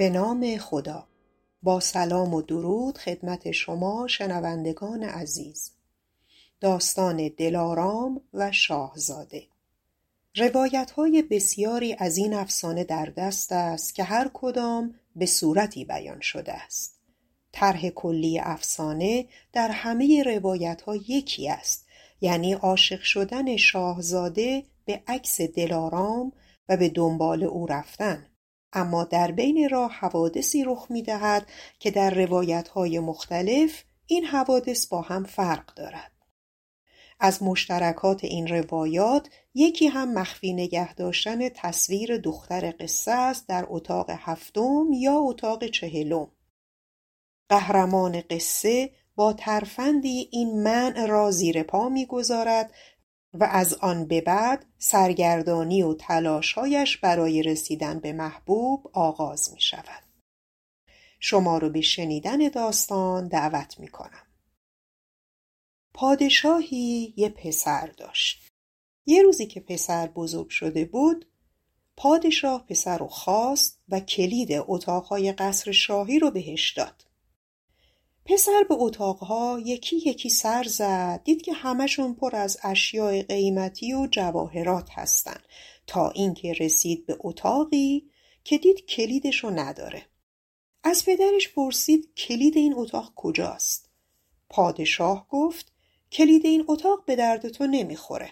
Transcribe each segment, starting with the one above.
به نام خدا. با سلام و درود خدمت شما شنوندگان عزیز. داستان دلارام و شاهزاده. روایت های بسیاری از این افسانه در دست است که هر کدام به صورتی بیان شده است. طرح کلی افسانه در همه روایت ها یکی است یعنی عاشق شدن شاهزاده به عکس دلارام و به دنبال او رفتن. اما در بین راه حوادثی رخ می‌دهد که در روایت های مختلف این حوادث با هم فرق دارد. از مشترکات این روایات یکی هم مخفی نگه داشتن تصویر دختر قصه است در اتاق هفتم یا اتاق چهلم. قهرمان قصه با ترفندی این منع را زیر پا می‌گذارد و از آن به بعد سرگردانی و تلاشهایش برای رسیدن به محبوب آغاز می شود. شما رو به شنیدن داستان دعوت می کنم. پادشاهی یه پسر داشت. یه روزی که پسر بزرگ شده بود پادشاه پسر رو خواست و کلید اتاقهای قصر شاهی رو بهش داد. پسر به اتاقها یکی یکی سر زد دید که همشون پر از اشیاء قیمتی و جواهرات هستن. تا اینکه رسید به اتاقی که دید کلیدشو نداره. از پدرش پرسید کلید این اتاق کجاست؟ پادشاه گفت کلید این اتاق به درد تو نمی‌خوره.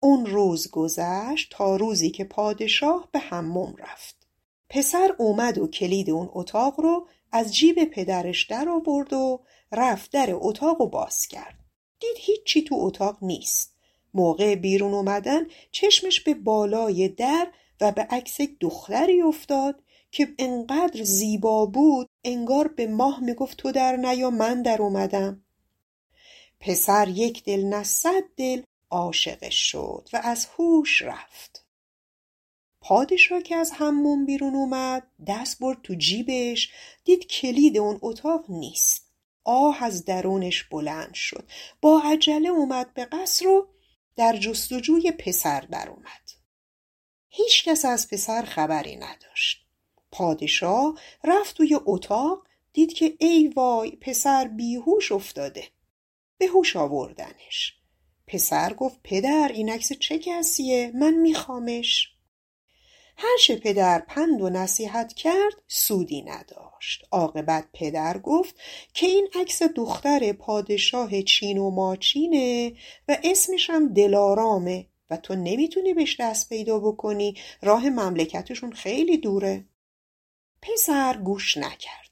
اون روز گذشت تا روزی که پادشاه به حمام رفت. پسر اومد و کلید اون اتاق رو از جیب پدرش در آورد و رفت در اتاق و باز کرد. دید هیچی تو اتاق نیست. موقع بیرون اومدن چشمش به بالای در و به عکس دختری افتاد که انقدر زیبا بود انگار به ماه می‌گفت تو در نیا من در اومدم. پسر یک دل نه صد دل عاشقش شد و از هوش رفت. پادشاه که از حموم بیرون اومد دست برد تو جیبش دید کلید اون اتاق نیست. آه از درونش بلند شد. با عجله اومد به قصر و در جستجوی پسر در اومد. هیچ کس از پسر خبری نداشت. پادشاه رفت توی اتاق دید که ای وای پسر بیهوش افتاده. به هوش آوردنش. پسر گفت پدر این عکس چه کسیه؟ من میخوامش. هرچه پدر پند و نصیحت کرد سودی نداشت. عاقبت پدر گفت که این عکس دختر پادشاه چین و ماچینه و اسمش هم دلارامه و تو نمی‌تونی بهش دست پیدا بکنی. راه مملکتشون خیلی دوره. پسر گوش نکرد.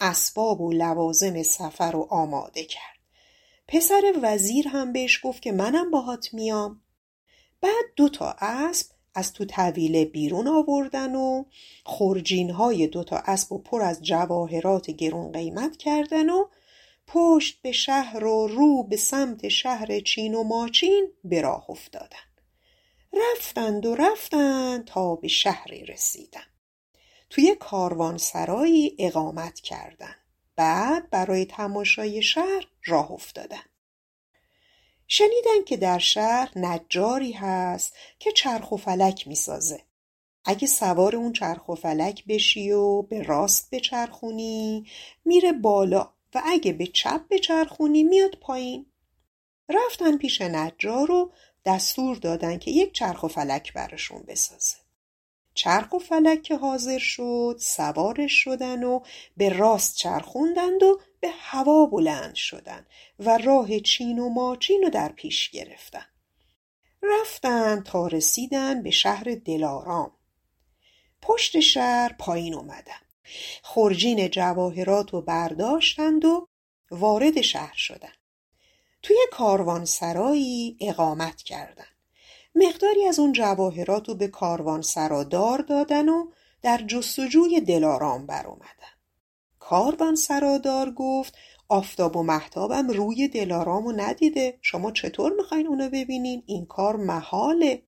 اسباب و لوازم سفر رو آماده کرد. پسر وزیر هم بهش گفت که منم باهات میام. بعد دو تا اسب از تو طویله بیرون آوردن و خورجین های دوتا اسب و پر از جواهرات گرون قیمت کردن و پشت به شهر و رو به سمت شهر چین و ماچین به راه افتادن. رفتند و رفتند تا به شهری رسیدن. توی کاروان سرایی اقامت کردند بعد برای تماشای شهر راه افتادن. شنیدن که در شهر نجاری هست که چرخ و فلک می‌سازه. اگه سوار اون چرخ و فلک بشی و به راست بچرخونی میره بالا و اگه به چپ بچرخونی میاد پایین. رفتن پیش نجار و دستور دادن که یک چرخ و فلک براشون بسازه. چرخ و فلک که حاضر شد سوارش شدن و به راست چرخوندند و به هوا بلند شدن و راه چین و ماچین رو در پیش گرفتن. رفتن تا رسیدن به شهر دلارام. پشت شهر پایین اومدن. خورجین جواهرات رو برداشتند و وارد شهر شدن. توی کاروان سرایی اقامت کردند مقداری از اون جواهرات رو به کاروان سرادار دادن و در جستجوی دلارام بر اومدن. کاروان سرادار گفت آفتاب و محتابم روی دلارامو ندیده. شما چطور می‌خواین اونو ببینین؟ این کار محاله.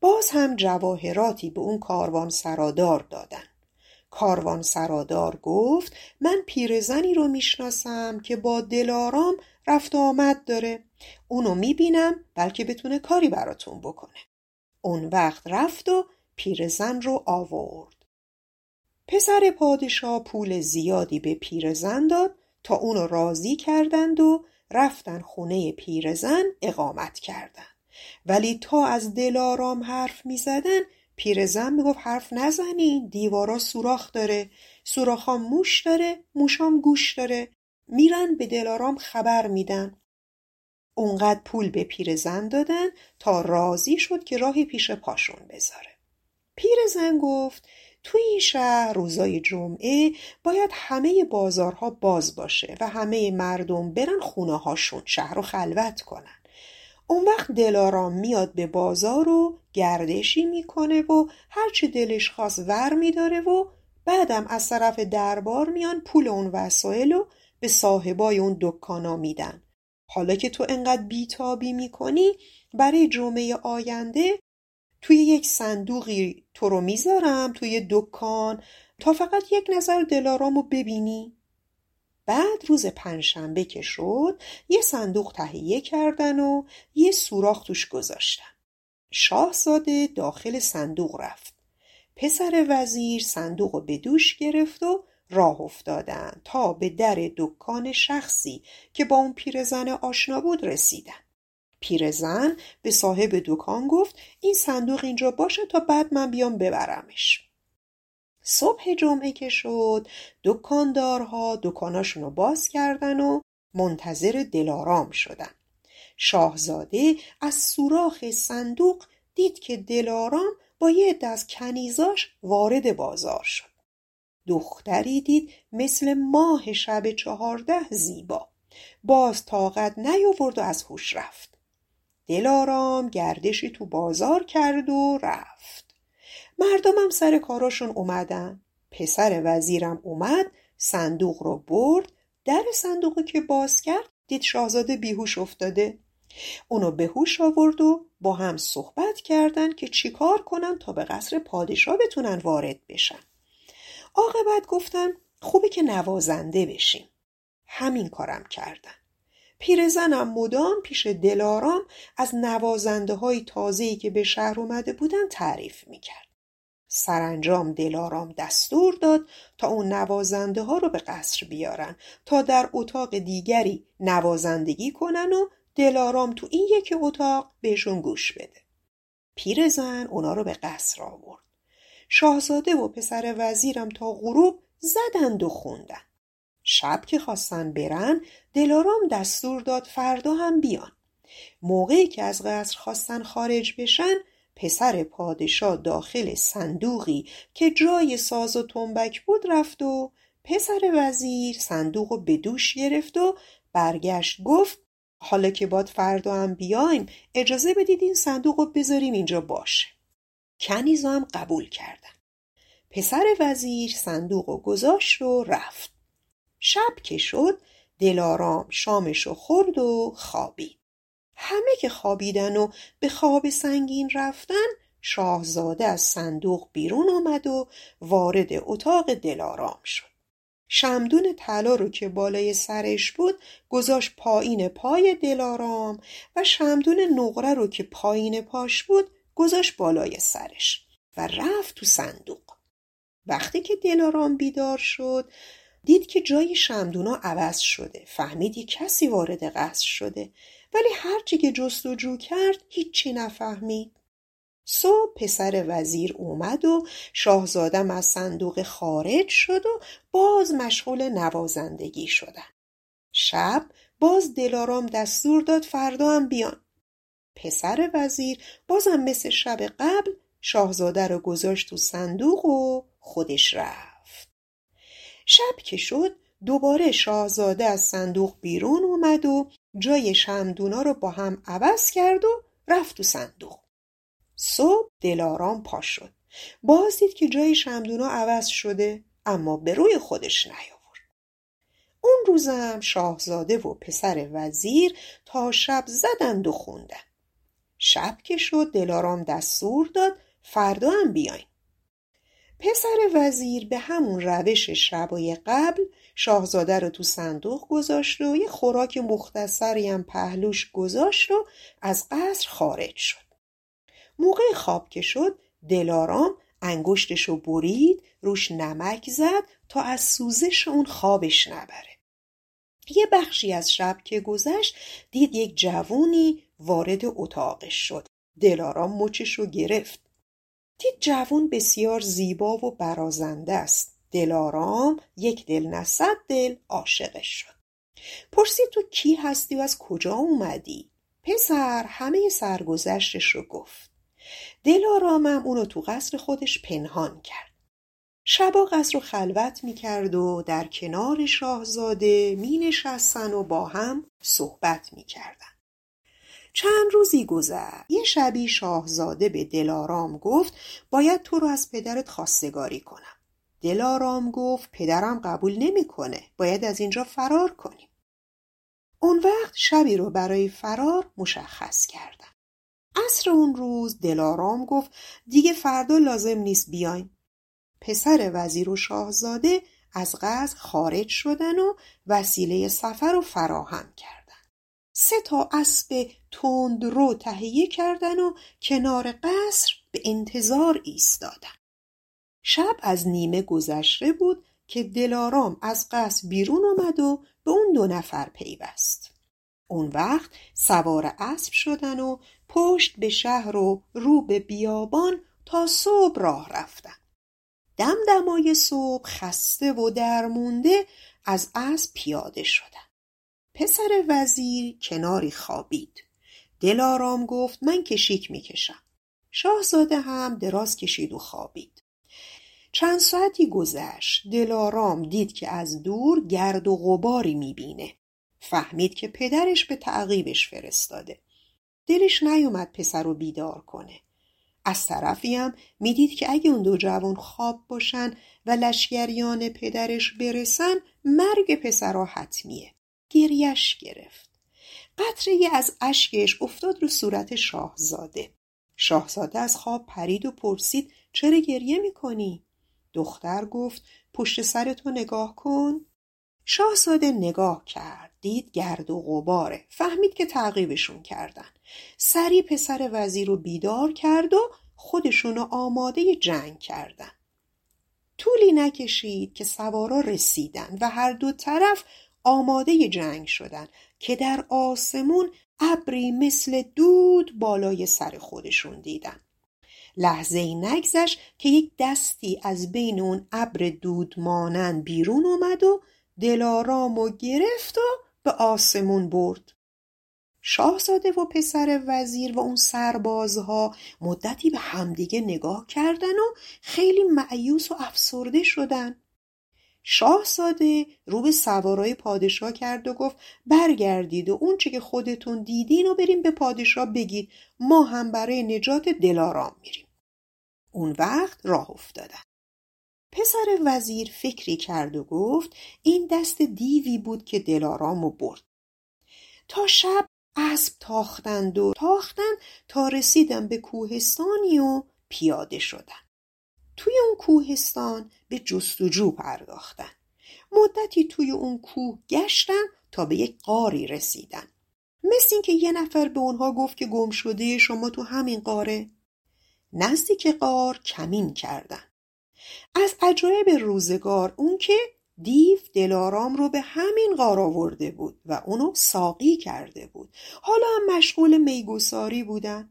باز هم جواهراتی به اون کاروان سرادار دادن. کاروان سرادار گفت من پیرزنی رو می‌شناسم که با دلارام رفت آمد داره. اونو می‌بینم بلکه بتونه کاری براتون بکنه. اون وقت رفت و پیرزن رو آورد. پسر پادشاه پول زیادی به پیرزن داد تا اونو راضی کردند و رفتن خونه پیرزن اقامت کردند. ولی تا از دلارام حرف می زدن پیرزن می گفت حرف نزنی دیوارا سوراخ داره سوراخا موش داره موشام گوش داره. میرن به دلارام خبر میدن. اونقدر پول به پیرزن دادن تا راضی شد که راهی پیش پاشون بذاره. پیرزن گفت توی این شهر روزای جمعه باید همه بازارها باز باشه و همه مردم برن خونه هاشون شهر رو خلوت کنن. اون وقت دلارام میاد به بازار و گردشی می‌کنه و هرچی دلش خواست ور میداره و بعدم از طرف دربار میان پول اون وسایل رو به صاحبای اون دکانا میدن. حالا که تو انقدر بیتابی می‌کنی برای جمعه آینده توی یک صندوقی تو رو می‌ذارم توی دکان تا فقط یک نظر دلارامو ببینی. بعد روز پنجشنبه که شد یه صندوق تهیه کردن و یه سوراخ توش گذاشتن. شاهزاده داخل صندوق رفت. پسر وزیر صندوق رو به دوش گرفت و راه افتادن تا به در دکان شخصی که با اون پیرزن آشنا بود رسیدن. پیرزن به صاحب دکان گفت این صندوق اینجا باشه تا بعد من بیام ببرمش. صبح جمعه که شد دکاندارها دکاناشون رو باز کردن و منتظر دلارام شدن. شاهزاده از سوراخ صندوق دید که دلارام با یه دست کنیزاش وارد بازار شد. دختری دید مثل ماه شب چهارده زیبا. باز طاقت نیاورد و از هوش رفت. دلارام گردشی تو بازار کرد و رفت. مردمم سر کاراشون اومدن. پسر وزیرم اومد صندوق رو برد در صندوق که باز کرد دید شاهزاده بیهوش افتاده. اونو به هوش آورد و با هم صحبت کردن که چیکار کنن تا به قصر پادشاه بتونن وارد بشن. عاقبت گفتن خوبه که نوازنده بشیم. همین کارم کردن. پیرزنم مدام پیش دلارام از نوازنده های تازهی که به شهر اومده بودن تعریف می‌کرد. سرانجام دلارام دستور داد تا اون نوازنده ها رو به قصر بیارن تا در اتاق دیگری نوازندگی کنن و دلارام تو این یکی اتاق بهشون گوش بده. پیرزن اونا رو به قصر آورد. شاهزاده و پسر وزیرم تا غروب زدند و خوندن. شب که خواستن برن دلارام دستور داد فردا هم بیان. موقعی که از قصر خواستن خارج بشن پسر پادشاه داخل صندوقی که جای ساز و تنبک بود رفت و پسر وزیر صندوق رو به دوش گرفت و برگشت گفت حالا که باد فردا هم بیایم اجازه بدید این صندوق رو بذاریم اینجا باشه. کنیزا هم قبول کردن. پسر وزیر صندوق و گذاشت و رفت. شب که شد دلارام شامشو خورد و خوابید. همه که خوابیدن و به خواب سنگین رفتن شاهزاده از صندوق بیرون آمد و وارد اتاق دلارام شد. شمدون طلا رو که بالای سرش بود گذاشت پایین پای دلارام و شمدون نقره رو که پایین پاش بود گذاشت بالای سرش و رفت تو صندوق. وقتی که دلارام بیدار شد دید که جای شمدونا عوض شده. فهمید یه کسی وارد قصر شده. ولی هرچی که جستجو کرد هیچی نفهمید. صبح پسر وزیر اومد و شاهزادم از صندوق خارج شد و باز مشغول نوازندگی شدن. شب باز دلارام دستور داد فردا هم بیان. پسر وزیر بازم مثل شب قبل شاهزاده رو گذاشت تو صندوق و خودش رفت. شب که شد دوباره شاهزاده از صندوق بیرون اومد و جای شمدونا رو با هم عوض کرد و رفت تو صندوق. صبح دلارام پا شد. باز دید که جای شمدونا عوض شده اما به روی خودش نیاورد. اون روزم شاهزاده و پسر وزیر تا شب زدند و خوندن. شب که شد دلارام دستور داد فردا هم بیاین. پسر وزیر به همون روش شبای قبل شاهزاده رو تو صندوق گذاشت و یه خوراک مختصری هم پهلوش گذاشت و از قصر خارج شد. موقع خواب که شد دلارام انگشتشو برید روش نمک زد تا از سوزش اون خوابش نبره. یه بخشی از شب که گذشت دید یک جوونی وارد اتاقش شد. دلارام مچشو گرفت. دید جوون بسیار زیبا و برازنده است. دلارام یک دل نه صد دل عاشقش شد. پرسید تو کی هستی و از کجا اومدی؟ پسر همه سرگذشتش رو گفت. دلارامم اونو تو قصر خودش پنهان کرد. شبا قصر رو خلوت می‌کرد و در کنار شاهزاده می نشستن و با هم صحبت می‌کردن. چند روزی گذشت یه شبی شاهزاده به دلارام گفت باید تو رو از پدرت خواستگاری کنم. دلارام گفت پدرم قبول نمی‌کنه. باید از اینجا فرار کنیم. اون وقت شبی رو برای فرار مشخص کردم عصر اون روز دلارام گفت دیگه فردا لازم نیست بیاین پسر وزیر و شاهزاده از قصر خارج شدن و وسیله سفر رو فراهم کردن. سه تا اسب تند رو تهیه کردن و کنار قصر به انتظار ایستادن. شب از نیمه گذشته بود که دلارام از قصر بیرون آمد و به اون دو نفر پیوست. اون وقت سوار اسب شدن و پشت به شهر و رو به بیابان تا صبح راه رفتن. دمدمای صبح خسته و درمونده از اسب پیاده شدن. پسر وزیر کناری خوابید. دلارام گفت من کشیک می‌کشم. شاهزاده هم دراز کشید و خوابید. چند ساعتی گذشت. دلارام دید که از دور گرد و غباری می‌بینه. فهمید که پدرش به تعقیبش فرستاده. دلش نیومد پسر رو بیدار کنه. از طرفی هم می‌دید که اگه اون دو جوان خواب باشن و لشگریان پدرش برسن مرگ پسرها حتمیه. گریش گرفت. قطره از اشکش افتاد رو صورت شاهزاده. شاهزاده از خواب پرید و پرسید چرا گریه می‌کنی؟ دختر گفت پشت سرتو نگاه کن. شاهزاده نگاه کرد دید گرد و غباره. فهمید که تعقیبشون کردن. سری پسر وزیر رو بیدار کرد و خودشونو آماده جنگ کردن. طولی نکشید که سوارا رسیدن و هر دو طرف آماده جنگ شدن که در آسمون ابری مثل دود بالای سر خودشون دیدن. لحظه ای که یک دستی از بین اون ابر دود مانند بیرون اومد و دلارام و گرفت و به آسمون برد. شاهزاده و پسر وزیر و اون سربازها مدتی به همدیگه نگاه کردن و خیلی معیوس و افسرده شدن. شاهزاده رو به سوارای پادشاه کرد و گفت برگردید و اون چه که خودتون دیدین و بریم به پادشاه بگید. ما هم برای نجات دلارام میریم. اون وقت راه افتادن. پسر وزیر فکری کرد و گفت این دست دیوی بود که دلارامو برد. تا شب اسب تاختند و تاختن تا رسیدن به کوهستانی و پیاده شدن. توی اون کوهستان به جستجو پرداختن. مدتی توی اون کوه گشتن تا به یک قاری رسیدن. مثل اینکه یه نفر به اونها گفت که گم شده شما تو همین قاره؟ نزدیک قار کمین کردن. از عجایب روزگار اون که دیو دلارام رو به همین غار آورده بود و اونو ساقی کرده بود. حالا هم مشغول میگساری بودن.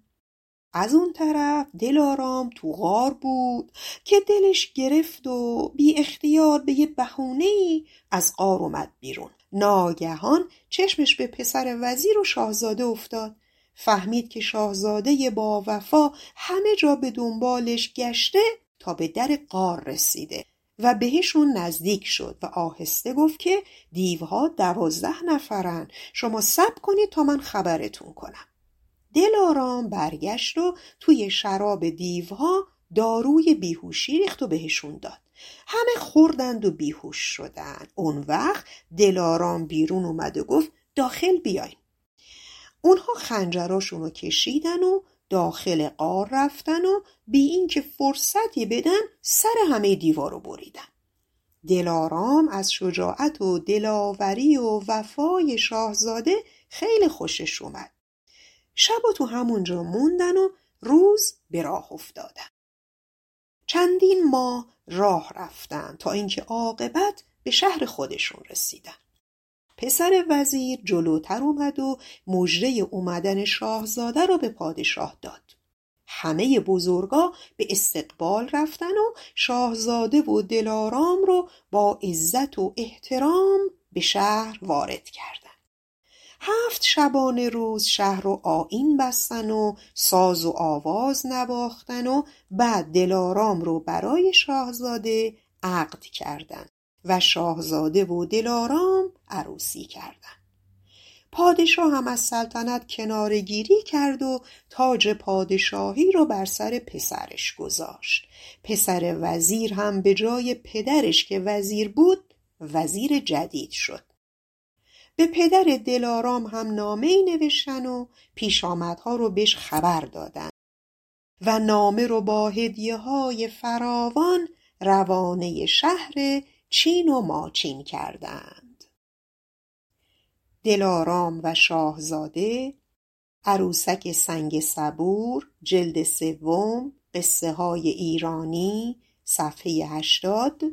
از اون طرف دلارام تو غار بود که دلش گرفت و بی اختیار به یه بهونه از غار اومد بیرون. ناگهان چشمش به پسر وزیر و شاهزاده افتاد. فهمید که شاهزاده با وفا همه جا به دنبالش گشته تا به در قار رسیده و بهشون نزدیک شد و آهسته گفت که دیوها دوازده نفرن. شما سب کنید تا من خبرتون کنم. دلارام برگشت و توی شراب دیوها داروی بیهوشی ریخت و بهشون داد. همه خوردند و بیهوش شدند اون وقت دلارام بیرون اومد و گفت داخل بیاین. اونها خنجراشون رو کشیدن و داخل قار رفتن و بی اینکه فرصتی بدن سر همه دیوار رو بریدن. دلارام از شجاعت و دلاوری و وفای شاهزاده خیلی خوشش اومد. شب و تو همونجا موندن و روز به راه افتادن. چندین ماه راه رفتن تا اینکه عاقبت به شهر خودشون رسیدن. پسر وزیر جلوتر اومد و مژده اومدن شاهزاده رو به پادشاه داد. همه بزرگا به استقبال رفتن و شاهزاده و دلارام رو با عزت و احترام به شهر وارد کردن. هفت شبانه روز شهر رو آیین بستن و ساز و آواز نواختن و بعد دلارام رو برای شاهزاده عقد کردند و شاهزاده و دلارام عروسی کردند پادشاه هم از سلطنت کنارگیری کرد و تاج پادشاهی رو بر سر پسرش گذاشت. پسر وزیر هم به جای پدرش که وزیر بود وزیر جدید شد. به پدر دلارام هم نامه ای نوشتن و پیشامدها رو بهش خبر دادن و نامه رو با هدیه های فراوان روانه شهر چین و ماچین کردند. دلارام و شاهزاده عروسک سنگ صبور جلد سوم قصه های ایرانی صفحه هشتاد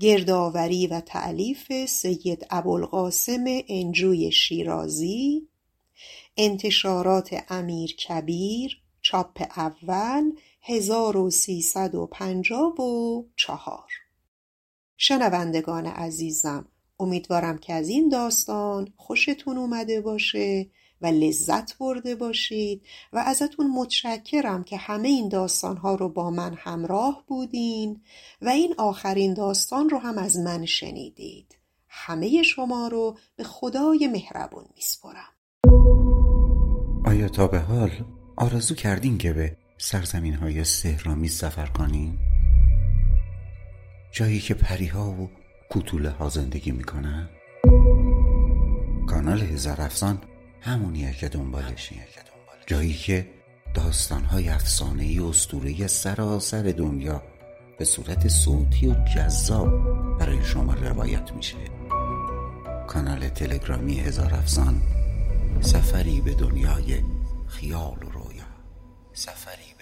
گردآوری و تألیف سید ابوالقاسم انجوی شیرازی انتشارات امیر کبیر چاپ اول هزار و سیصد و پنجاه و چهار. شنوندگان عزیزم امیدوارم که از این داستان خوشتون اومده باشه. و لذت برده باشید و ازتون متشکرم که همه این داستانها رو با من همراه بودین و این آخرین داستان رو هم از من شنیدید همه شما رو به خدای مهربون میسپرم آیا تا به حال آرزو کردین که به سرزمین های سهرامی سفر کنین؟ جایی که پریها و کوتوله ها زندگی می‌کنن؟ کانال هزار افسان همونیه که دنبالشی جایی که داستانهای افسانه ای اسطوره سراسر دنیا به صورت صوتی و جذاب برای شما روایت میشه. کانال تلگرامی هزار افسان سفری به دنیای خیال و رویا. سفری